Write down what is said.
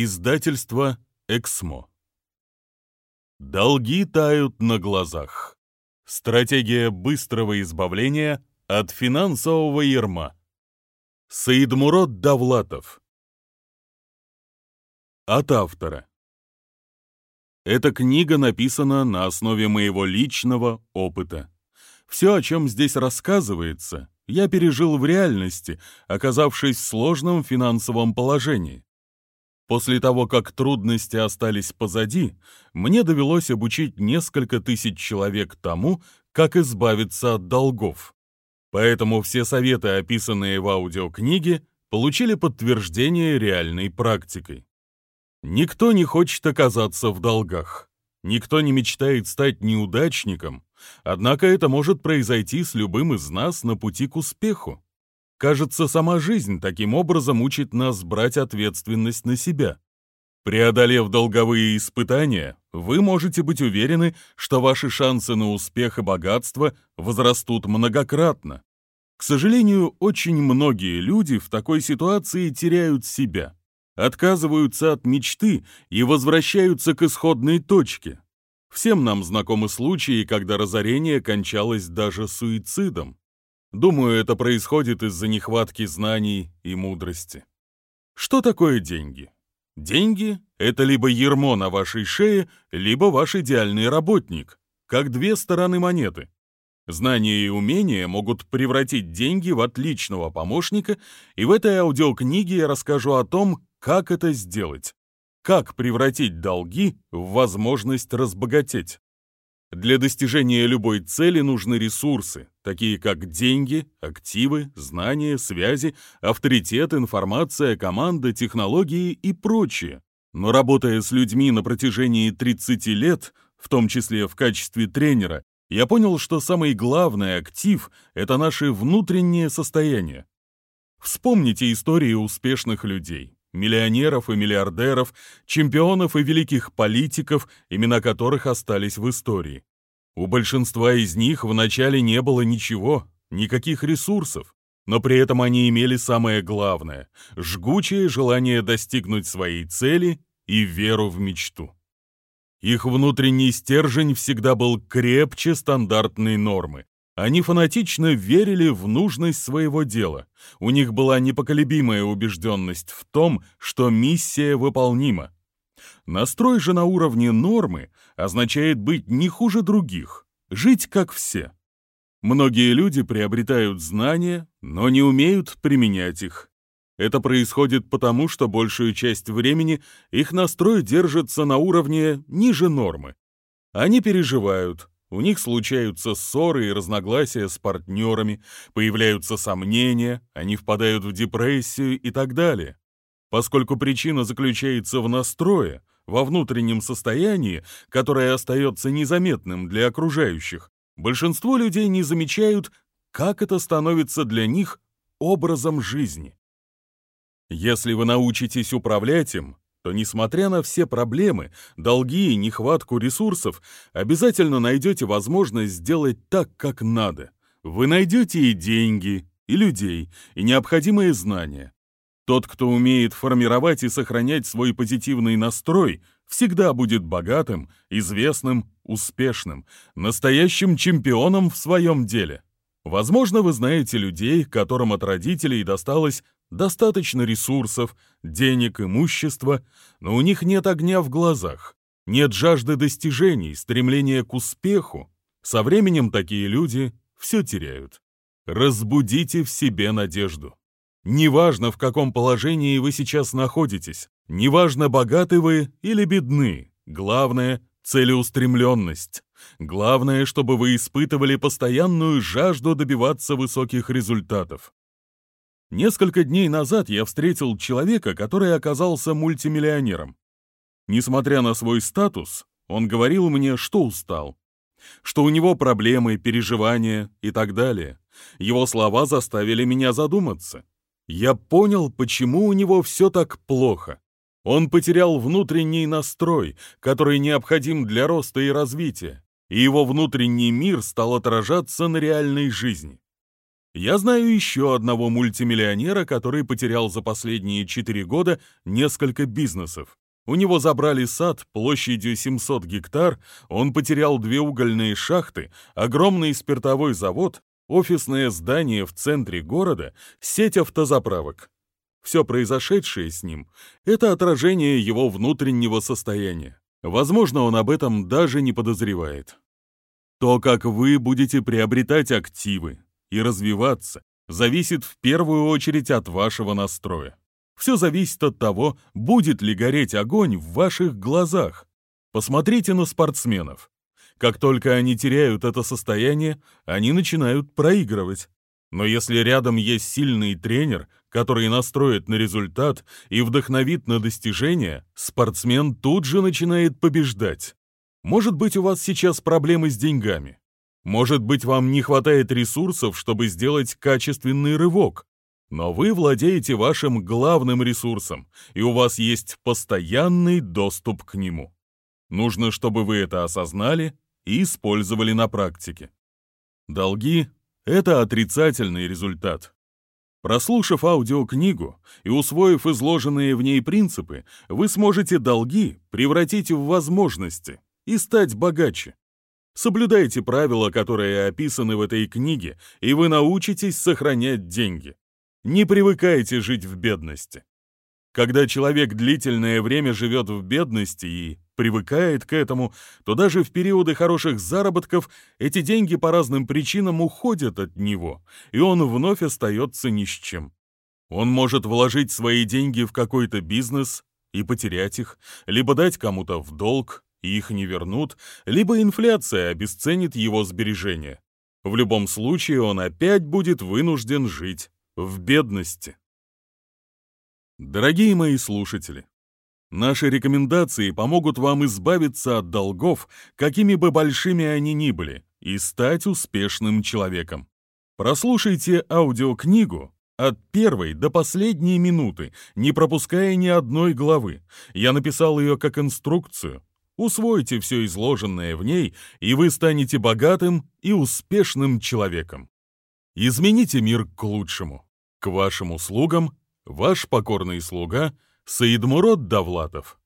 Издательство «Эксмо». Долги тают на глазах. Стратегия быстрого избавления от финансового ярма. Саидмурод Давлатов. От автора. Эта книга написана на основе моего личного опыта. Все, о чем здесь рассказывается, я пережил в реальности, оказавшись в сложном финансовом положении. После того, как трудности остались позади, мне довелось обучить несколько тысяч человек тому, как избавиться от долгов. Поэтому все советы, описанные в аудиокниге, получили подтверждение реальной практикой. Никто не хочет оказаться в долгах. Никто не мечтает стать неудачником, однако это может произойти с любым из нас на пути к успеху. Кажется, сама жизнь таким образом учит нас брать ответственность на себя. Преодолев долговые испытания, вы можете быть уверены, что ваши шансы на успех и богатство возрастут многократно. К сожалению, очень многие люди в такой ситуации теряют себя, отказываются от мечты и возвращаются к исходной точке. Всем нам знакомы случаи, когда разорение кончалось даже суицидом. Думаю, это происходит из-за нехватки знаний и мудрости. Что такое деньги? Деньги — это либо ермо на вашей шее, либо ваш идеальный работник, как две стороны монеты. Знания и умения могут превратить деньги в отличного помощника, и в этой аудиокниге я расскажу о том, как это сделать. Как превратить долги в возможность разбогатеть. Для достижения любой цели нужны ресурсы, такие как деньги, активы, знания, связи, авторитет, информация, команда, технологии и прочее. Но работая с людьми на протяжении 30 лет, в том числе в качестве тренера, я понял, что самый главный актив — это наше внутреннее состояние. Вспомните истории успешных людей миллионеров и миллиардеров, чемпионов и великих политиков, имена которых остались в истории. У большинства из них вначале не было ничего, никаких ресурсов, но при этом они имели самое главное – жгучее желание достигнуть своей цели и веру в мечту. Их внутренний стержень всегда был крепче стандартной нормы, они фанатично верили в нужность своего дела. У них была непоколебимая убежденность в том, что миссия выполнима. Настрой же на уровне нормы означает быть не хуже других, жить как все. Многие люди приобретают знания, но не умеют применять их. Это происходит потому, что большую часть времени их настрой держится на уровне ниже нормы. Они переживают, у них случаются ссоры и разногласия с партнерами, появляются сомнения, они впадают в депрессию и так далее. Поскольку причина заключается в настрое, во внутреннем состоянии, которое остается незаметным для окружающих, большинство людей не замечают, как это становится для них образом жизни. Если вы научитесь управлять им, то, несмотря на все проблемы, долги и нехватку ресурсов, обязательно найдете возможность сделать так, как надо. Вы найдете и деньги, и людей, и необходимые знания. Тот, кто умеет формировать и сохранять свой позитивный настрой, всегда будет богатым, известным, успешным, настоящим чемпионом в своем деле. Возможно, вы знаете людей, которым от родителей досталось Достаточно ресурсов, денег, имущества, но у них нет огня в глазах, нет жажды достижений, стремления к успеху. Со временем такие люди все теряют. Разбудите в себе надежду. Неважно, в каком положении вы сейчас находитесь, неважно, богаты вы или бедны, главное — целеустремленность. Главное, чтобы вы испытывали постоянную жажду добиваться высоких результатов. Несколько дней назад я встретил человека, который оказался мультимиллионером. Несмотря на свой статус, он говорил мне, что устал, что у него проблемы, переживания и так далее. Его слова заставили меня задуматься. Я понял, почему у него все так плохо. Он потерял внутренний настрой, который необходим для роста и развития, и его внутренний мир стал отражаться на реальной жизни. Я знаю еще одного мультимиллионера, который потерял за последние 4 года несколько бизнесов. У него забрали сад площадью 700 гектар, он потерял две угольные шахты, огромный спиртовой завод, офисное здание в центре города, сеть автозаправок. Все произошедшее с ним — это отражение его внутреннего состояния. Возможно, он об этом даже не подозревает. То, как вы будете приобретать активы и развиваться, зависит в первую очередь от вашего настроя. Все зависит от того, будет ли гореть огонь в ваших глазах. Посмотрите на спортсменов. Как только они теряют это состояние, они начинают проигрывать. Но если рядом есть сильный тренер, который настроит на результат и вдохновит на достижение, спортсмен тут же начинает побеждать. Может быть, у вас сейчас проблемы с деньгами. Может быть, вам не хватает ресурсов, чтобы сделать качественный рывок. Но вы владеете вашим главным ресурсом, и у вас есть постоянный доступ к нему. Нужно, чтобы вы это осознали и использовали на практике. Долги — это отрицательный результат. Прослушав аудиокнигу и усвоив изложенные в ней принципы, вы сможете долги превратить в возможности и стать богаче. Соблюдайте правила, которые описаны в этой книге, и вы научитесь сохранять деньги. Не привыкайте жить в бедности. Когда человек длительное время живет в бедности и привыкает к этому, то даже в периоды хороших заработков эти деньги по разным причинам уходят от него, и он вновь остается ни с чем. Он может вложить свои деньги в какой-то бизнес и потерять их, либо дать кому-то в долг, их не вернут, либо инфляция обесценит его сбережения. В любом случае он опять будет вынужден жить в бедности. Дорогие мои слушатели, Наши рекомендации помогут вам избавиться от долгов, какими бы большими они ни были, и стать успешным человеком. Прослушайте аудиокнигу от первой до последней минуты, не пропуская ни одной главы. Я написал ее как инструкцию. Усвойте все изложенное в ней, и вы станете богатым и успешным человеком. Измените мир к лучшему. К вашим услугам, ваш покорный слуга – Саидмурод Давлатов